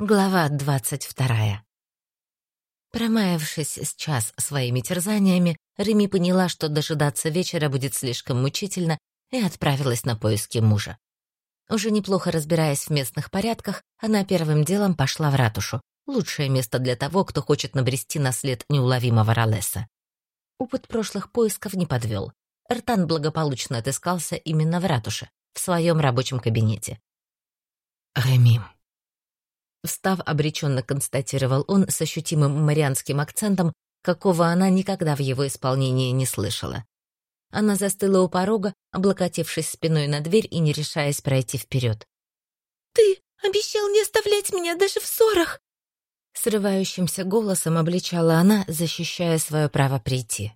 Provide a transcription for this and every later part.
Глава двадцать вторая. Промаявшись с час своими терзаниями, Реми поняла, что дожидаться вечера будет слишком мучительно, и отправилась на поиски мужа. Уже неплохо разбираясь в местных порядках, она первым делом пошла в ратушу, лучшее место для того, кто хочет набрести на след неуловимого Ролеса. Опыт прошлых поисков не подвел. Эртан благополучно отыскался именно в ратуше, в своем рабочем кабинете. «Реми», Встав, обреченно констатировал он с ощутимым марианским акцентом, какого она никогда в его исполнении не слышала. Она застыла у порога, облокотившись спиной на дверь и не решаясь пройти вперед. «Ты обещал не оставлять меня даже в ссорах!» Срывающимся голосом обличала она, защищая свое право прийти.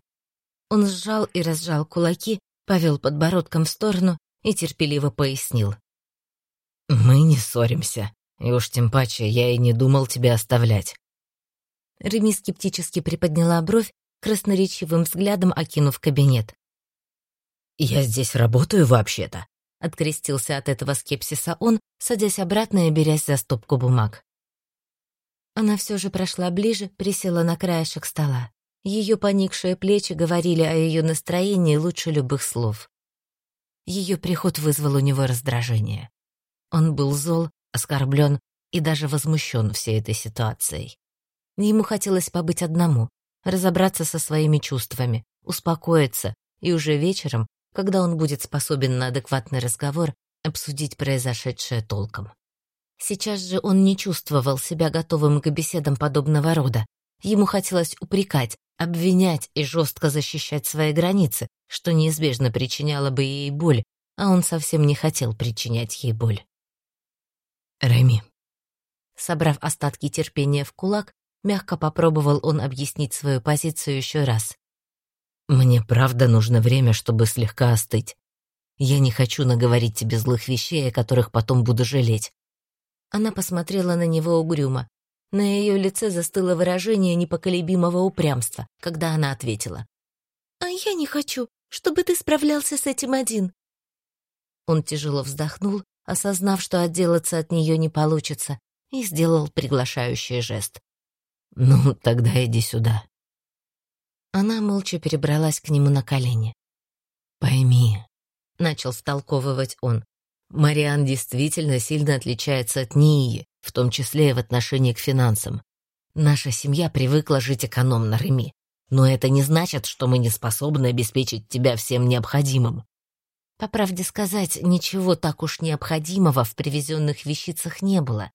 Он сжал и разжал кулаки, повел подбородком в сторону и терпеливо пояснил. «Мы не ссоримся. И уж тем паче я и не думал тебя оставлять. Реми скептически приподняла бровь, красноречивым взглядом окинув кабинет. «Я здесь работаю вообще-то», — открестился от этого скепсиса он, садясь обратно и берясь за стопку бумаг. Она все же прошла ближе, присела на краешек стола. Ее поникшие плечи говорили о ее настроении лучше любых слов. Ее приход вызвал у него раздражение. Он был зол, оскорблен и даже возмущен всей этой ситуацией. Ему хотелось побыть одному, разобраться со своими чувствами, успокоиться и уже вечером, когда он будет способен на адекватный разговор, обсудить произошедшее толком. Сейчас же он не чувствовал себя готовым к беседам подобного рода. Ему хотелось упрекать, обвинять и жестко защищать свои границы, что неизбежно причиняло бы ей боль, а он совсем не хотел причинять ей боль. Реми. Собрав остатки терпения в кулак, мягко попробовал он объяснить свою позицию еще раз. «Мне правда нужно время, чтобы слегка остыть. Я не хочу наговорить тебе злых вещей, о которых потом буду жалеть». Она посмотрела на него угрюмо. На ее лице застыло выражение непоколебимого упрямства, когда она ответила. «А я не хочу, чтобы ты справлялся с этим один». Он тяжело вздохнул осознав, что отделаться от нее не получится, и сделал приглашающий жест. «Ну, тогда иди сюда». Она молча перебралась к нему на колени. «Пойми», — начал втолковывать он, «Мариан действительно сильно отличается от Нии, в том числе и в отношении к финансам. Наша семья привыкла жить экономно, Реми, но это не значит, что мы не способны обеспечить тебя всем необходимым. По правде сказать, ничего так уж необходимого в привезенных вещицах не было.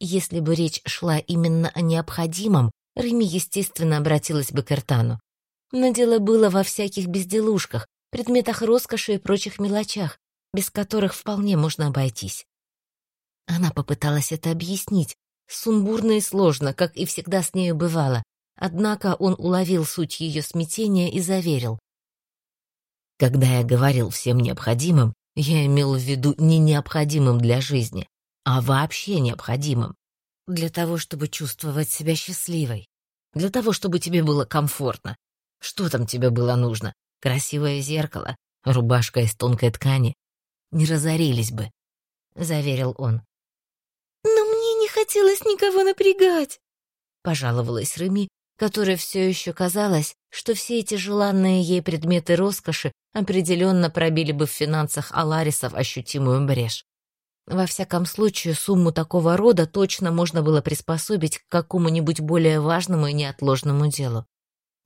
Если бы речь шла именно о необходимом, Реми, естественно, обратилась бы к Эртану. Но дело было во всяких безделушках, предметах роскоши и прочих мелочах, без которых вполне можно обойтись. Она попыталась это объяснить, сумбурно и сложно, как и всегда с нею бывало, однако он уловил суть ее смятения и заверил. Когда я говорил всем необходимым, я имел в виду не необходимым для жизни, а вообще необходимым. Для того, чтобы чувствовать себя счастливой. Для того, чтобы тебе было комфортно. Что там тебе было нужно? Красивое зеркало? Рубашка из тонкой ткани? Не разорились бы, — заверил он. «Но мне не хотелось никого напрягать», — пожаловалась Реми, которой все еще казалось, что все эти желанные ей предметы роскоши определенно пробили бы в финансах Аларисов ощутимую брешь. Во всяком случае, сумму такого рода точно можно было приспособить к какому-нибудь более важному и неотложному делу.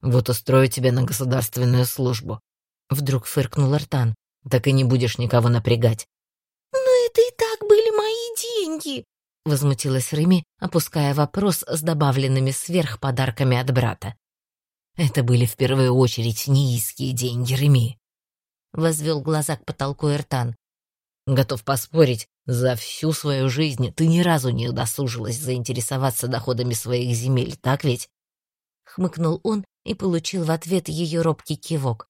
«Вот устрою тебя на государственную службу», — вдруг фыркнул Артан. «Так и не будешь никого напрягать». «Но это и так были мои деньги», — возмутилась Реми, опуская вопрос с добавленными сверх подарками от брата. «Это были в первую очередь неиские деньги, Реми», — возвел глаза к потолку Эртан. «Готов поспорить, за всю свою жизнь ты ни разу не удосужилась заинтересоваться доходами своих земель, так ведь?» Хмыкнул он и получил в ответ ее робкий кивок.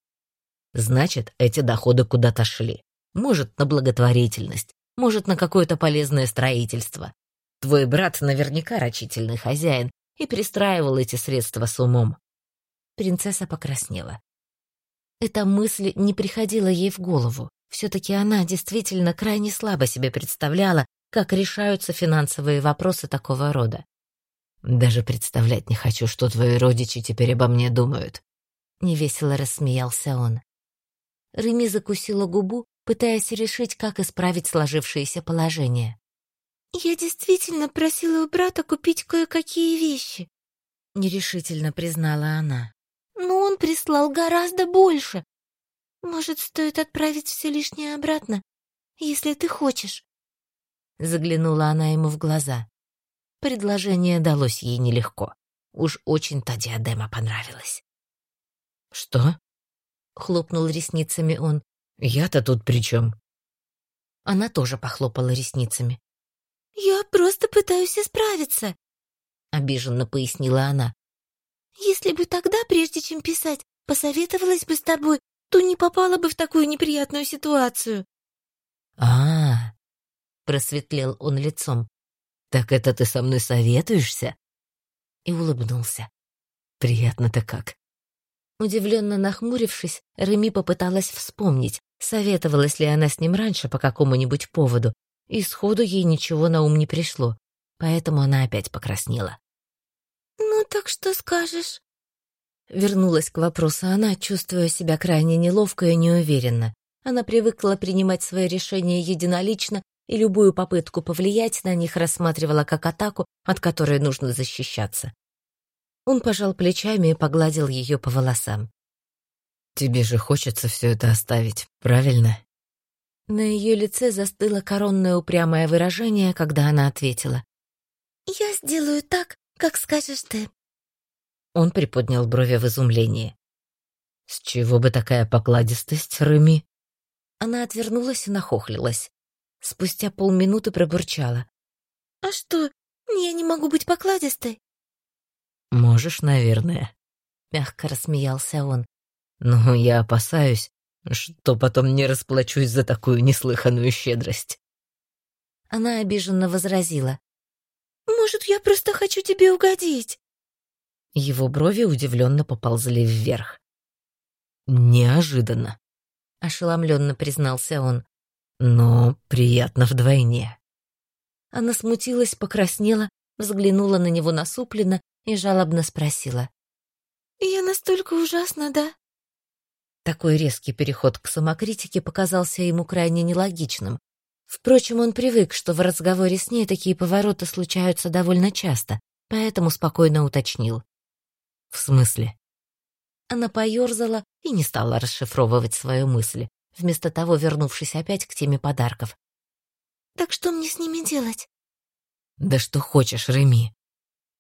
«Значит, эти доходы куда-то шли. Может, на благотворительность, может, на какое-то полезное строительство. Твой брат наверняка рачительный хозяин и пристраивал эти средства с умом». Принцесса покраснела. Эта мысль не приходила ей в голову. Все-таки она действительно крайне слабо себе представляла, как решаются финансовые вопросы такого рода. Даже представлять не хочу, что твои родичи теперь обо мне думают. Невесело рассмеялся он. Реми закусила губу, пытаясь решить, как исправить сложившееся положение. «Я действительно просила у брата купить кое-какие вещи», — нерешительно признала она. «Но он прислал гораздо больше. Может, стоит отправить все лишнее обратно, если ты хочешь?» Заглянула она ему в глаза. Предложение далось ей нелегко. Уж очень-то диадема понравилась. «Что?» — хлопнул ресницами он. «Я-то тут при чем?» Она тоже похлопала ресницами. «Я просто пытаюсь исправиться», — обиженно пояснила она. «Если бы тогда, прежде чем писать, посоветовалась бы с тобой, то не попала бы в такую неприятную ситуацию». «А-а-а!» просветлел он лицом. «Так это ты со мной советуешься?» И улыбнулся. «Приятно-то как». Удивленно нахмурившись, Реми попыталась вспомнить, советовалась ли она с ним раньше по какому-нибудь поводу, и сходу ей ничего на ум не пришло, поэтому она опять покраснела. «Ну так что скажешь?» Вернулась к вопросу она, чувствуя себя крайне неловко и неуверенно. Она привыкла принимать свои решения единолично и любую попытку повлиять на них рассматривала как атаку, от которой нужно защищаться. Он пожал плечами и погладил ее по волосам. «Тебе же хочется все это оставить, правильно?» На ее лице застыло коронное упрямое выражение, когда она ответила. «Я сделаю так, как скажешь ты». Он приподнял брови в изумлении. «С чего бы такая покладистость, Рыми?» Она отвернулась и нахохлилась. Спустя полминуты пробурчала. «А что, я не могу быть покладистой?» «Можешь, наверное», — мягко рассмеялся он. «Но я опасаюсь, что потом не расплачусь за такую неслыханную щедрость». Она обиженно возразила. «Может, я просто хочу тебе угодить?» Его брови удивленно поползли вверх. «Неожиданно», — ошеломленно признался он но приятно вдвойне. Она смутилась, покраснела, взглянула на него насупленно и жалобно спросила. «Я настолько ужасна, да?» Такой резкий переход к самокритике показался ему крайне нелогичным. Впрочем, он привык, что в разговоре с ней такие повороты случаются довольно часто, поэтому спокойно уточнил. «В смысле?» Она поёрзала и не стала расшифровывать свою мысль вместо того вернувшись опять к теме подарков. «Так что мне с ними делать?» «Да что хочешь, Реми!»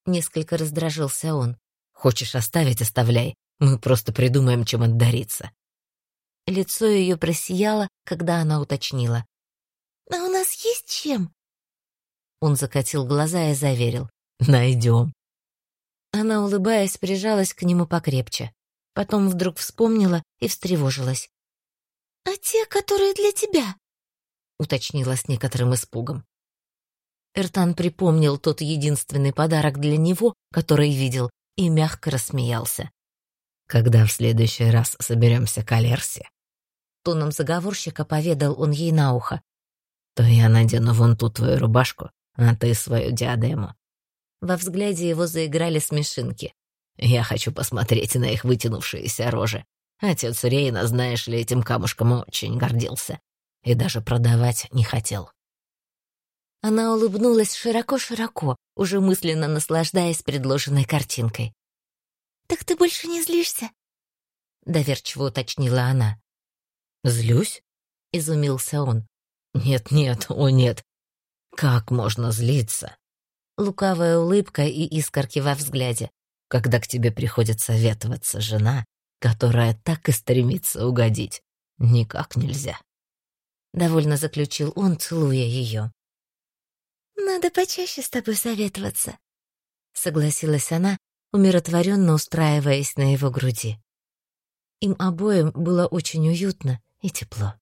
Несколько раздражился он. «Хочешь оставить — оставляй. Мы просто придумаем, чем отдариться». Лицо ее просияло, когда она уточнила. «А у нас есть чем?» Он закатил глаза и заверил. «Найдем». Она, улыбаясь, прижалась к нему покрепче. Потом вдруг вспомнила и встревожилась. «А те, которые для тебя?» — уточнила с некоторым испугом. Эртан припомнил тот единственный подарок для него, который видел, и мягко рассмеялся. «Когда в следующий раз соберемся к Алерсе?» Тоном заговорщика поведал он ей на ухо. «То я надену вон ту твою рубашку, а ты свою диадему». Во взгляде его заиграли смешинки. «Я хочу посмотреть на их вытянувшиеся рожи. Отец Рейна, знаешь ли, этим камушком очень гордился. И даже продавать не хотел. Она улыбнулась широко-широко, уже мысленно наслаждаясь предложенной картинкой. «Так ты больше не злишься?» Доверчиво уточнила она. «Злюсь?» — изумился он. «Нет-нет, о нет. Как можно злиться?» Лукавая улыбка и искорки во взгляде. «Когда к тебе приходит советоваться жена, которая так и стремится угодить. Никак нельзя. Довольно заключил он, целуя ее. «Надо почаще с тобой советоваться», — согласилась она, умиротворенно устраиваясь на его груди. Им обоим было очень уютно и тепло.